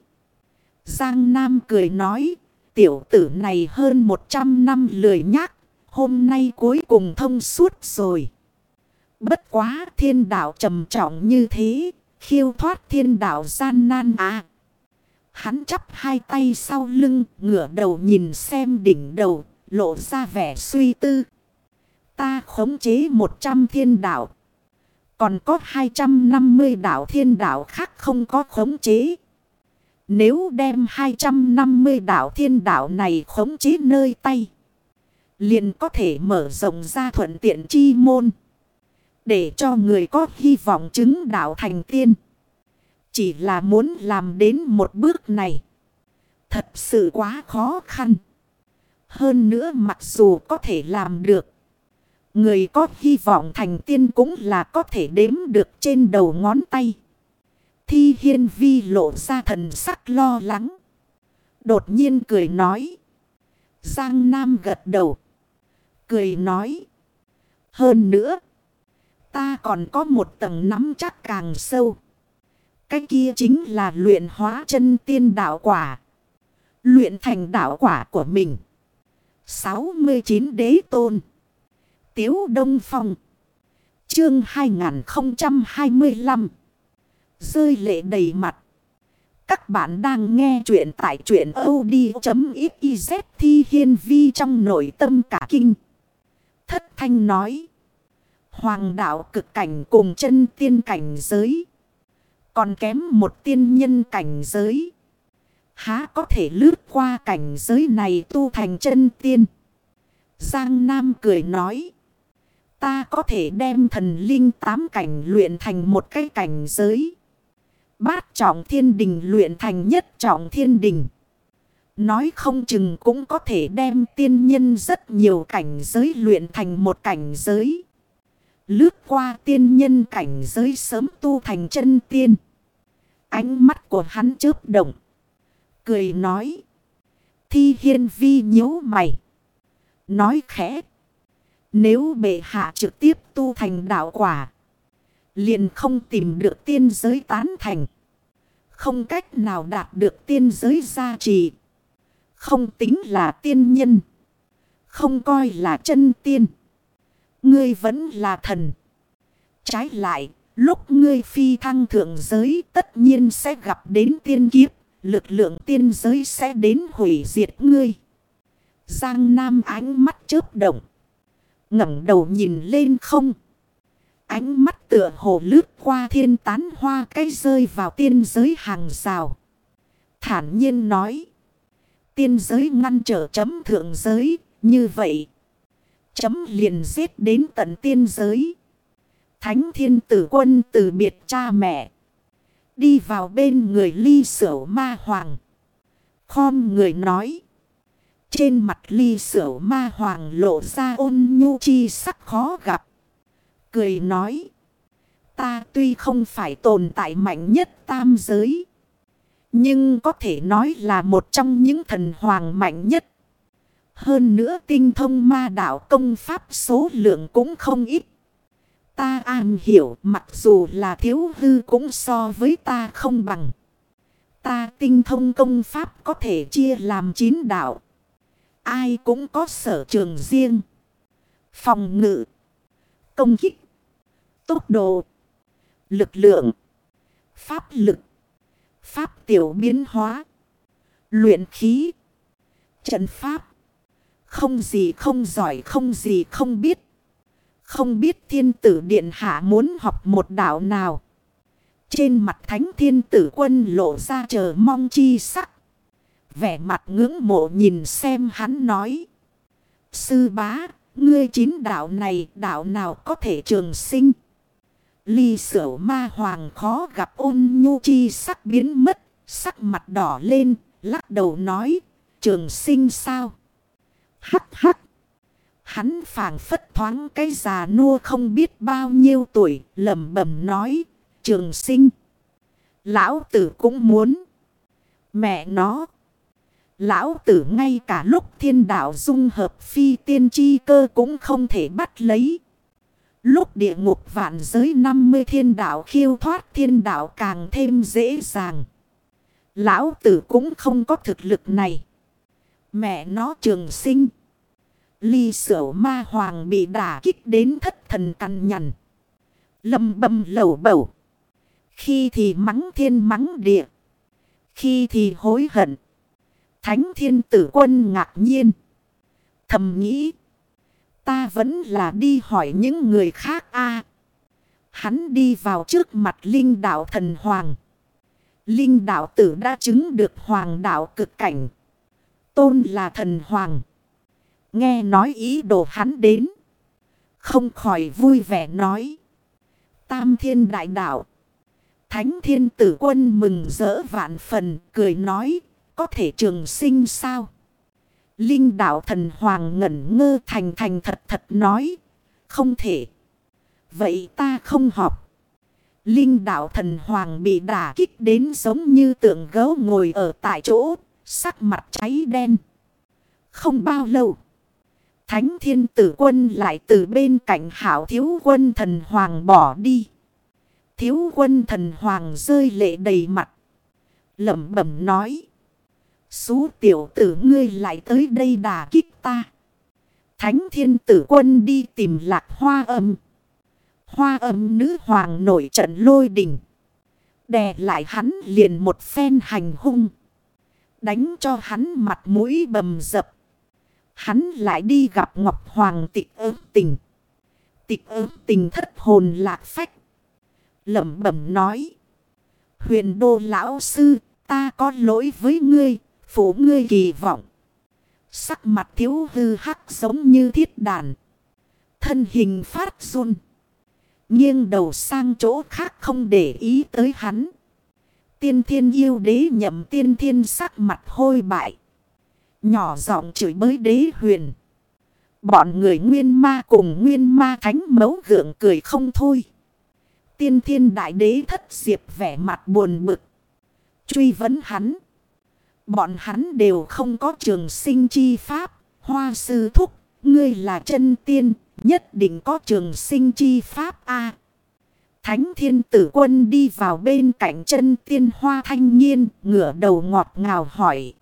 Giang Nam cười nói. Tiểu tử này hơn 100 năm lười nhác. Hôm nay cuối cùng thông suốt rồi. Bất quá thiên đạo trầm trọng như thế. Khiêu thoát thiên đạo gian nan à. Hắn chắp hai tay sau lưng, ngửa đầu nhìn xem đỉnh đầu, lộ ra vẻ suy tư. Ta khống chế 100 thiên đạo. Còn có 250 đạo thiên đạo khác không có khống chế. Nếu đem 250 đạo thiên đạo này khống chế nơi tay. Liền có thể mở rộng ra thuận tiện chi môn. Để cho người có hy vọng chứng đạo thành tiên. Chỉ là muốn làm đến một bước này. Thật sự quá khó khăn. Hơn nữa mặc dù có thể làm được. Người có hy vọng thành tiên cũng là có thể đếm được trên đầu ngón tay. Thi hiên vi lộ ra thần sắc lo lắng. Đột nhiên cười nói. Giang Nam gật đầu. Cười nói. Hơn nữa. Ta còn có một tầng nắm chắc càng sâu. Cái kia chính là luyện hóa chân tiên đạo quả. Luyện thành đạo quả của mình. 69 đế tôn. Tiếu Đông Phong. Chương 2025. Rơi lệ đầy mặt. Các bạn đang nghe chuyện tại chuyện od.xyz thi hiên vi trong nội tâm cả kinh. Thất thanh nói. Hoàng đạo cực cảnh cùng chân tiên cảnh giới. Còn kém một tiên nhân cảnh giới. Há có thể lướt qua cảnh giới này tu thành chân tiên. Giang Nam cười nói. Ta có thể đem thần linh tám cảnh luyện thành một cái cảnh giới. Bát trọng thiên đình luyện thành nhất trọng thiên đình. Nói không chừng cũng có thể đem tiên nhân rất nhiều cảnh giới luyện thành một cảnh giới. Lướt qua tiên nhân cảnh giới sớm tu thành chân tiên. Ánh mắt của hắn chớp động. Cười nói. Thi hiên vi nhíu mày. Nói khẽ. Nếu bệ hạ trực tiếp tu thành đạo quả. Liền không tìm được tiên giới tán thành. Không cách nào đạt được tiên giới gia trì. Không tính là tiên nhân. Không coi là chân tiên. Ngươi vẫn là thần. Trái lại, lúc ngươi phi thăng thượng giới tất nhiên sẽ gặp đến tiên kiếp. Lực lượng tiên giới sẽ đến hủy diệt ngươi. Giang Nam ánh mắt chớp động. ngẩng đầu nhìn lên không. Ánh mắt tựa hồ lướt qua thiên tán hoa cây rơi vào tiên giới hàng rào. Thản nhiên nói. Tiên giới ngăn trở chấm thượng giới. Như vậy. Chấm liền giết đến tận tiên giới. Thánh thiên tử quân từ biệt cha mẹ. Đi vào bên người ly sửu ma hoàng. Khom người nói. Trên mặt ly sửu ma hoàng lộ ra ôn nhu chi sắc khó gặp. Cười nói. Ta tuy không phải tồn tại mạnh nhất tam giới. Nhưng có thể nói là một trong những thần hoàng mạnh nhất. Hơn nữa tinh thông ma đạo công pháp số lượng cũng không ít. Ta an hiểu, mặc dù là thiếu hư cũng so với ta không bằng. Ta tinh thông công pháp có thể chia làm chín đạo. Ai cũng có sở trường riêng. Phòng ngự. Công kích. Tốc độ. Lực lượng. Pháp lực. Pháp tiểu biến hóa. Luyện khí. Trận pháp. Không gì không giỏi không gì không biết. Không biết thiên tử điện hạ muốn học một đạo nào. Trên mặt thánh thiên tử quân lộ ra chờ mong chi sắc. Vẻ mặt ngưỡng mộ nhìn xem hắn nói. Sư bá, ngươi chín đạo này đạo nào có thể trường sinh. Ly sở ma hoàng khó gặp ôn nhu chi sắc biến mất. Sắc mặt đỏ lên, lắc đầu nói, trường sinh sao? Hắc hắc. Hắn phảng phất thoáng cái già nua không biết bao nhiêu tuổi, lẩm bẩm nói, trường sinh. Lão tử cũng muốn. Mẹ nó. Lão tử ngay cả lúc thiên đạo dung hợp phi tiên chi cơ cũng không thể bắt lấy. Lúc địa ngục vạn giới 50 thiên đạo khiêu thoát thiên đạo càng thêm dễ dàng. Lão tử cũng không có thực lực này. Mẹ nó trường sinh. Ly sửu ma hoàng bị đả kích đến thất thần cằn nhằn. Lâm bầm lẩu bẩu. Khi thì mắng thiên mắng địa. Khi thì hối hận. Thánh thiên tử quân ngạc nhiên. Thầm nghĩ. Ta vẫn là đi hỏi những người khác a Hắn đi vào trước mặt linh đạo thần hoàng. Linh đạo tử đã chứng được hoàng đạo cực cảnh. Tôn là thần hoàng. Nghe nói ý đồ hắn đến. Không khỏi vui vẻ nói. Tam thiên đại đạo. Thánh thiên tử quân mừng rỡ vạn phần, cười nói. Có thể trường sinh sao? Linh đạo thần hoàng ngẩn ngơ thành thành thật thật nói. Không thể. Vậy ta không học. Linh đạo thần hoàng bị đả kích đến giống như tượng gấu ngồi ở tại chỗ. Sắc mặt cháy đen. Không bao lâu. Thánh thiên tử quân lại từ bên cạnh hảo thiếu quân thần hoàng bỏ đi. Thiếu quân thần hoàng rơi lệ đầy mặt. Lẩm bẩm nói. Xú tiểu tử ngươi lại tới đây đà kích ta. Thánh thiên tử quân đi tìm lạc hoa âm. Hoa âm nữ hoàng nổi trận lôi đình. Đè lại hắn liền một phen hành hung. Đánh cho hắn mặt mũi bầm dập. Hắn lại đi gặp Ngọc Hoàng tịch ớt tình. Tịch ớt tình thất hồn lạc phách. Lẩm bẩm nói. Huyền đô lão sư, ta có lỗi với ngươi, phủ ngươi kỳ vọng. Sắc mặt thiếu hư hắc giống như thiết đàn. Thân hình phát run. Nghiêng đầu sang chỗ khác không để ý tới hắn. Tiên thiên yêu đế nhậm tiên thiên sắc mặt hôi bại. Nhỏ giọng chửi bới đế huyền. Bọn người nguyên ma cùng nguyên ma thánh mấu gượng cười không thôi. Tiên thiên đại đế thất diệp vẻ mặt buồn bực. truy vấn hắn. Bọn hắn đều không có trường sinh chi pháp. Hoa sư thúc, ngươi là chân tiên, nhất định có trường sinh chi pháp A. Thánh thiên tử quân đi vào bên cạnh chân tiên hoa thanh niên, ngửa đầu ngọt ngào hỏi.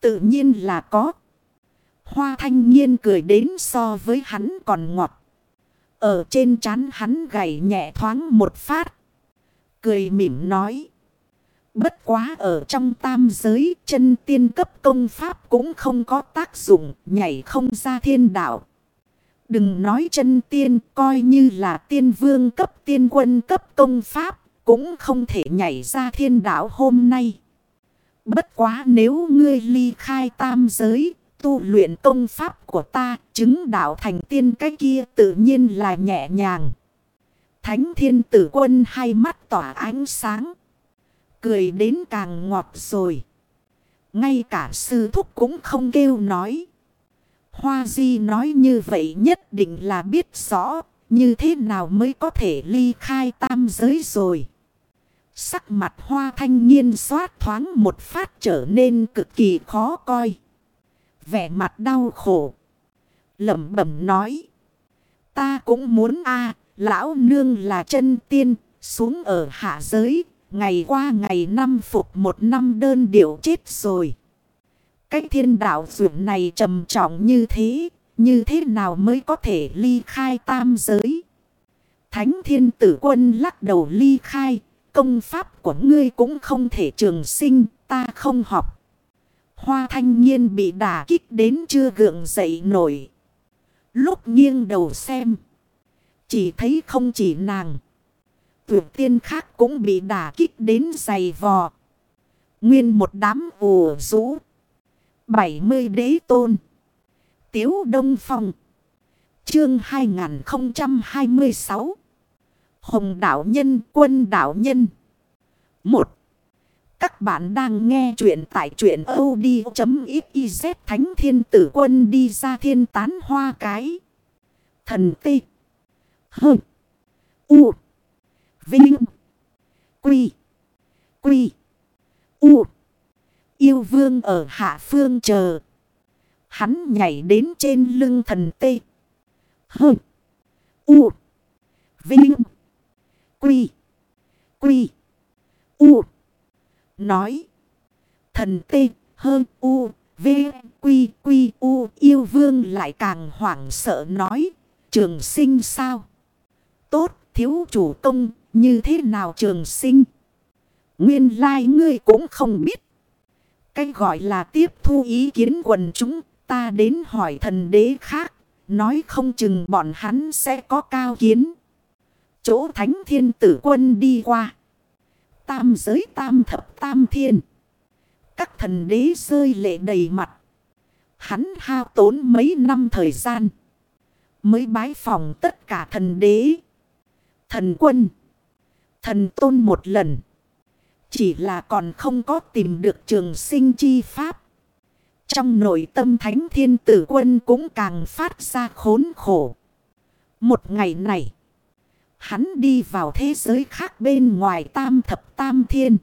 Tự nhiên là có. Hoa thanh niên cười đến so với hắn còn ngọt. Ở trên trán hắn gảy nhẹ thoáng một phát. Cười mỉm nói. Bất quá ở trong tam giới chân tiên cấp công pháp cũng không có tác dụng nhảy không ra thiên đạo. Đừng nói chân tiên, coi như là tiên vương cấp, tiên quân cấp công pháp, cũng không thể nhảy ra thiên đạo hôm nay. Bất quá nếu ngươi ly khai tam giới, tu luyện công pháp của ta, chứng đạo thành tiên cái kia tự nhiên là nhẹ nhàng. Thánh thiên tử quân hai mắt tỏa ánh sáng. Cười đến càng ngọt rồi. Ngay cả sư thúc cũng không kêu nói. Hoa Di nói như vậy nhất định là biết rõ như thế nào mới có thể ly khai tam giới rồi. Sắc mặt hoa thanh niên xoát thoáng một phát trở nên cực kỳ khó coi. Vẻ mặt đau khổ. Lẩm bẩm nói. Ta cũng muốn a lão nương là chân tiên, xuống ở hạ giới, ngày qua ngày năm phục một năm đơn điệu chết rồi. Cái thiên đạo dưỡng này trầm trọng như thế, như thế nào mới có thể ly khai tam giới? Thánh thiên tử quân lắc đầu ly khai, công pháp của ngươi cũng không thể trường sinh, ta không học. Hoa thanh niên bị đả kích đến chưa gượng dậy nổi. Lúc nghiêng đầu xem, chỉ thấy không chỉ nàng. Tuyệt tiên khác cũng bị đả kích đến dày vò. Nguyên một đám ủ rũ 70 đế tôn. Tiếu Đông Phong. Chương 2026. Hồng Đạo Nhân, Quân Đạo Nhân. 1. Các bạn đang nghe chuyện tại truyện od.xyz Thánh Thiên Tử Quân đi ra thiên tán hoa cái. Thần tê. Hơ. U. Vinh. Quy. Quy. U. Yêu vương ở hạ phương chờ. Hắn nhảy đến trên lưng thần tê. Hơ. U. Vinh. Quy. Quy. U. Nói. Thần tê. Hơ. U. V. Quy. Quy. U. Yêu vương lại càng hoảng sợ nói. Trường sinh sao? Tốt. Thiếu chủ công. Như thế nào trường sinh? Nguyên lai ngươi cũng không biết. Cái gọi là tiếp thu ý kiến quần chúng, ta đến hỏi thần đế khác, nói không chừng bọn hắn sẽ có cao kiến. Chỗ thánh thiên tử quân đi qua. Tam giới tam thập tam thiên. Các thần đế rơi lệ đầy mặt. Hắn hao tốn mấy năm thời gian. Mới bái phòng tất cả thần đế. Thần quân. Thần tôn một lần. Chỉ là còn không có tìm được trường sinh chi pháp. Trong nội tâm thánh thiên tử quân cũng càng phát ra khốn khổ. Một ngày này. Hắn đi vào thế giới khác bên ngoài tam thập tam thiên.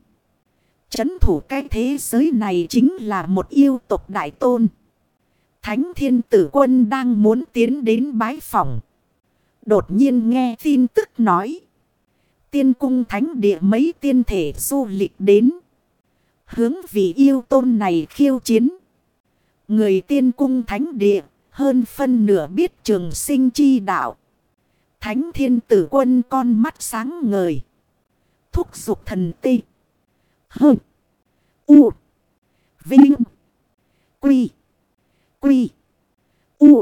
Chấn thủ cái thế giới này chính là một yêu tộc đại tôn. Thánh thiên tử quân đang muốn tiến đến bái phòng. Đột nhiên nghe tin tức nói tiên cung thánh địa mấy tiên thể du lịch đến. Hướng vị yêu tôn này khiêu chiến. Người tiên cung thánh địa, hơn phân nửa biết trường sinh chi đạo. Thánh thiên tử quân con mắt sáng ngời. Thúc dục thần ti. Hơ. U. Vinh. Quy. Quy. U.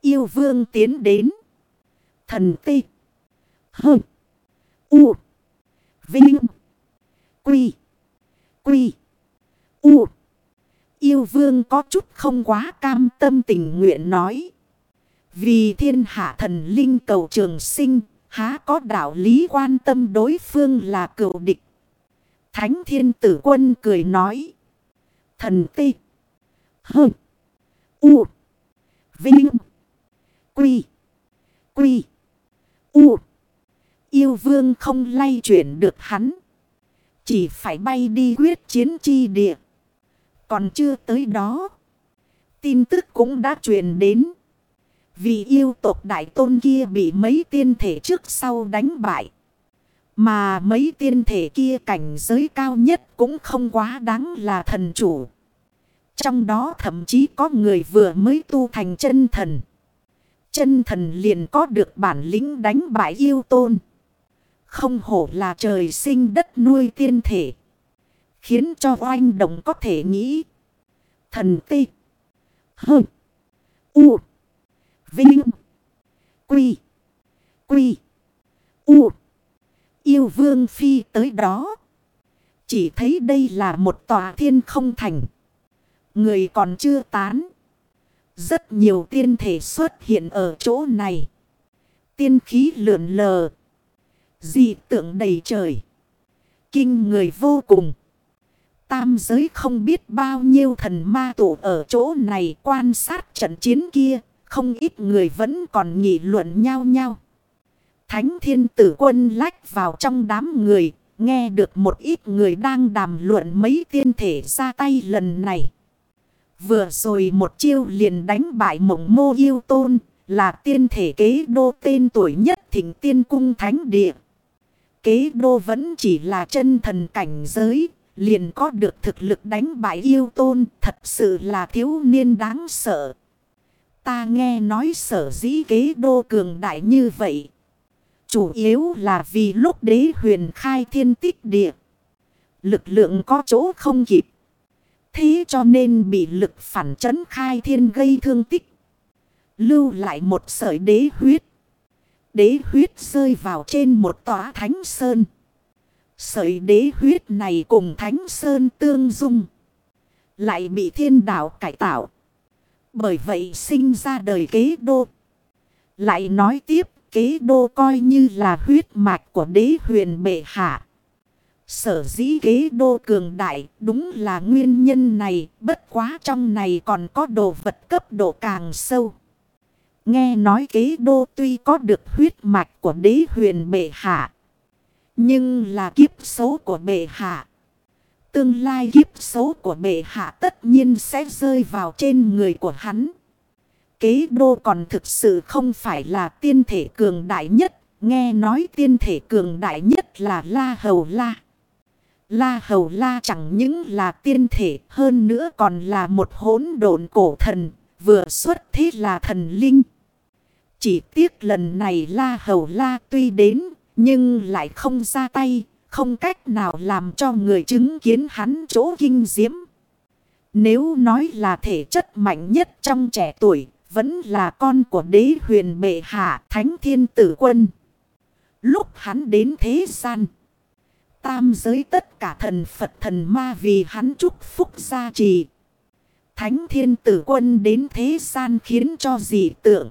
Yêu vương tiến đến. Thần ti. Hơ. U. Vinh. Quy. Quy. U. Yêu vương có chút không quá cam tâm tình nguyện nói. Vì thiên hạ thần linh cầu trường sinh, há có đạo lý quan tâm đối phương là cựu địch. Thánh thiên tử quân cười nói. Thần tê. Hơ. U. Vinh. Quy. Quy. U. Yêu vương không lay chuyển được hắn. Chỉ phải bay đi quyết chiến chi địa. Còn chưa tới đó. Tin tức cũng đã truyền đến. Vì yêu tộc đại tôn kia bị mấy tiên thể trước sau đánh bại. Mà mấy tiên thể kia cảnh giới cao nhất cũng không quá đáng là thần chủ. Trong đó thậm chí có người vừa mới tu thành chân thần. Chân thần liền có được bản lĩnh đánh bại yêu tôn. Không hổ là trời sinh đất nuôi tiên thể. Khiến cho oanh động có thể nghĩ. Thần tê. Hơ. U. Vinh. Quy. Quy. U. Yêu vương phi tới đó. Chỉ thấy đây là một tòa thiên không thành. Người còn chưa tán. Rất nhiều tiên thể xuất hiện ở chỗ này. Tiên khí lượn lờ. Dị tượng đầy trời. Kinh người vô cùng. Tam giới không biết bao nhiêu thần ma tụ ở chỗ này quan sát trận chiến kia. Không ít người vẫn còn nghị luận nhau nhau. Thánh thiên tử quân lách vào trong đám người. Nghe được một ít người đang đàm luận mấy tiên thể ra tay lần này. Vừa rồi một chiêu liền đánh bại mộng mô yêu tôn. Là tiên thể kế đô tên tuổi nhất thỉnh tiên cung thánh địa. Kế đô vẫn chỉ là chân thần cảnh giới. Liền có được thực lực đánh bại yêu tôn. Thật sự là thiếu niên đáng sợ. Ta nghe nói sở dĩ kế đô cường đại như vậy. Chủ yếu là vì lúc đế huyền khai thiên tích địa. Lực lượng có chỗ không kịp. Thế cho nên bị lực phản chấn khai thiên gây thương tích. Lưu lại một sợi đế huyết. Đế huyết rơi vào trên một tòa thánh sơn. Sợi đế huyết này cùng thánh sơn tương dung. Lại bị thiên đạo cải tạo. Bởi vậy sinh ra đời kế đô. Lại nói tiếp kế đô coi như là huyết mạch của đế huyền bệ hạ. Sở dĩ kế đô cường đại đúng là nguyên nhân này, bất quá trong này còn có đồ vật cấp độ càng sâu. Nghe nói kế đô tuy có được huyết mạch của đế huyền bệ hạ. Nhưng là kiếp xấu của bệ hạ. Tương lai kiếp xấu của bệ hạ tất nhiên sẽ rơi vào trên người của hắn. Kế đô còn thực sự không phải là tiên thể cường đại nhất. Nghe nói tiên thể cường đại nhất là La Hầu La. La Hầu La chẳng những là tiên thể hơn nữa còn là một hỗn độn cổ thần, vừa xuất thế là thần linh. Chỉ tiếc lần này La Hầu La tuy đến, nhưng lại không ra tay, không cách nào làm cho người chứng kiến hắn chỗ kinh diễm. Nếu nói là thể chất mạnh nhất trong trẻ tuổi, vẫn là con của đế huyền bệ hạ thánh thiên tử quân. Lúc hắn đến thế gian. Tam giới tất cả thần Phật thần ma vì hắn chúc phúc gia trì. Thánh thiên tử quân đến thế gian khiến cho dị tượng.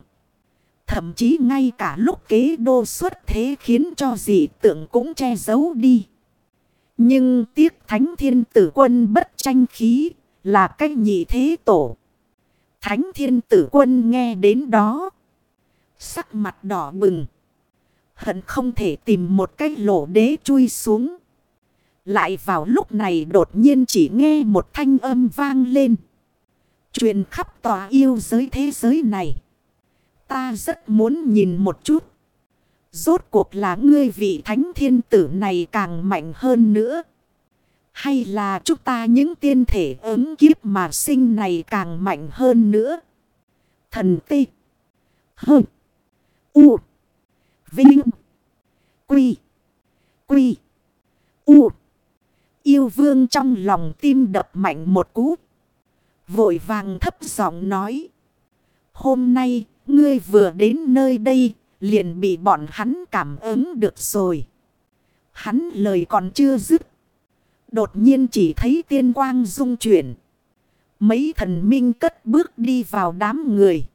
Thậm chí ngay cả lúc kế đô xuất thế khiến cho dị tượng cũng che giấu đi. Nhưng tiếc thánh thiên tử quân bất tranh khí là cách nhị thế tổ. Thánh thiên tử quân nghe đến đó. Sắc mặt đỏ bừng. Hận không thể tìm một cái lỗ đế chui xuống. Lại vào lúc này đột nhiên chỉ nghe một thanh âm vang lên. Truyền khắp tòa yêu giới thế giới này. Ta rất muốn nhìn một chút. Rốt cuộc là ngươi vị thánh thiên tử này càng mạnh hơn nữa. Hay là chúng ta những tiên thể ứng kiếp mà sinh này càng mạnh hơn nữa. Thần tê. Hơ. U. Vinh. Quy. Quy. U. Yêu vương trong lòng tim đập mạnh một cú. Vội vàng thấp giọng nói. Hôm nay, ngươi vừa đến nơi đây, liền bị bọn hắn cảm ứng được rồi. Hắn lời còn chưa dứt. Đột nhiên chỉ thấy tiên quang dung chuyển. Mấy thần minh cất bước đi vào đám người.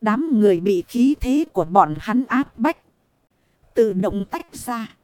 Đám người bị khí thế của bọn hắn áp bách. Tự động tách ra.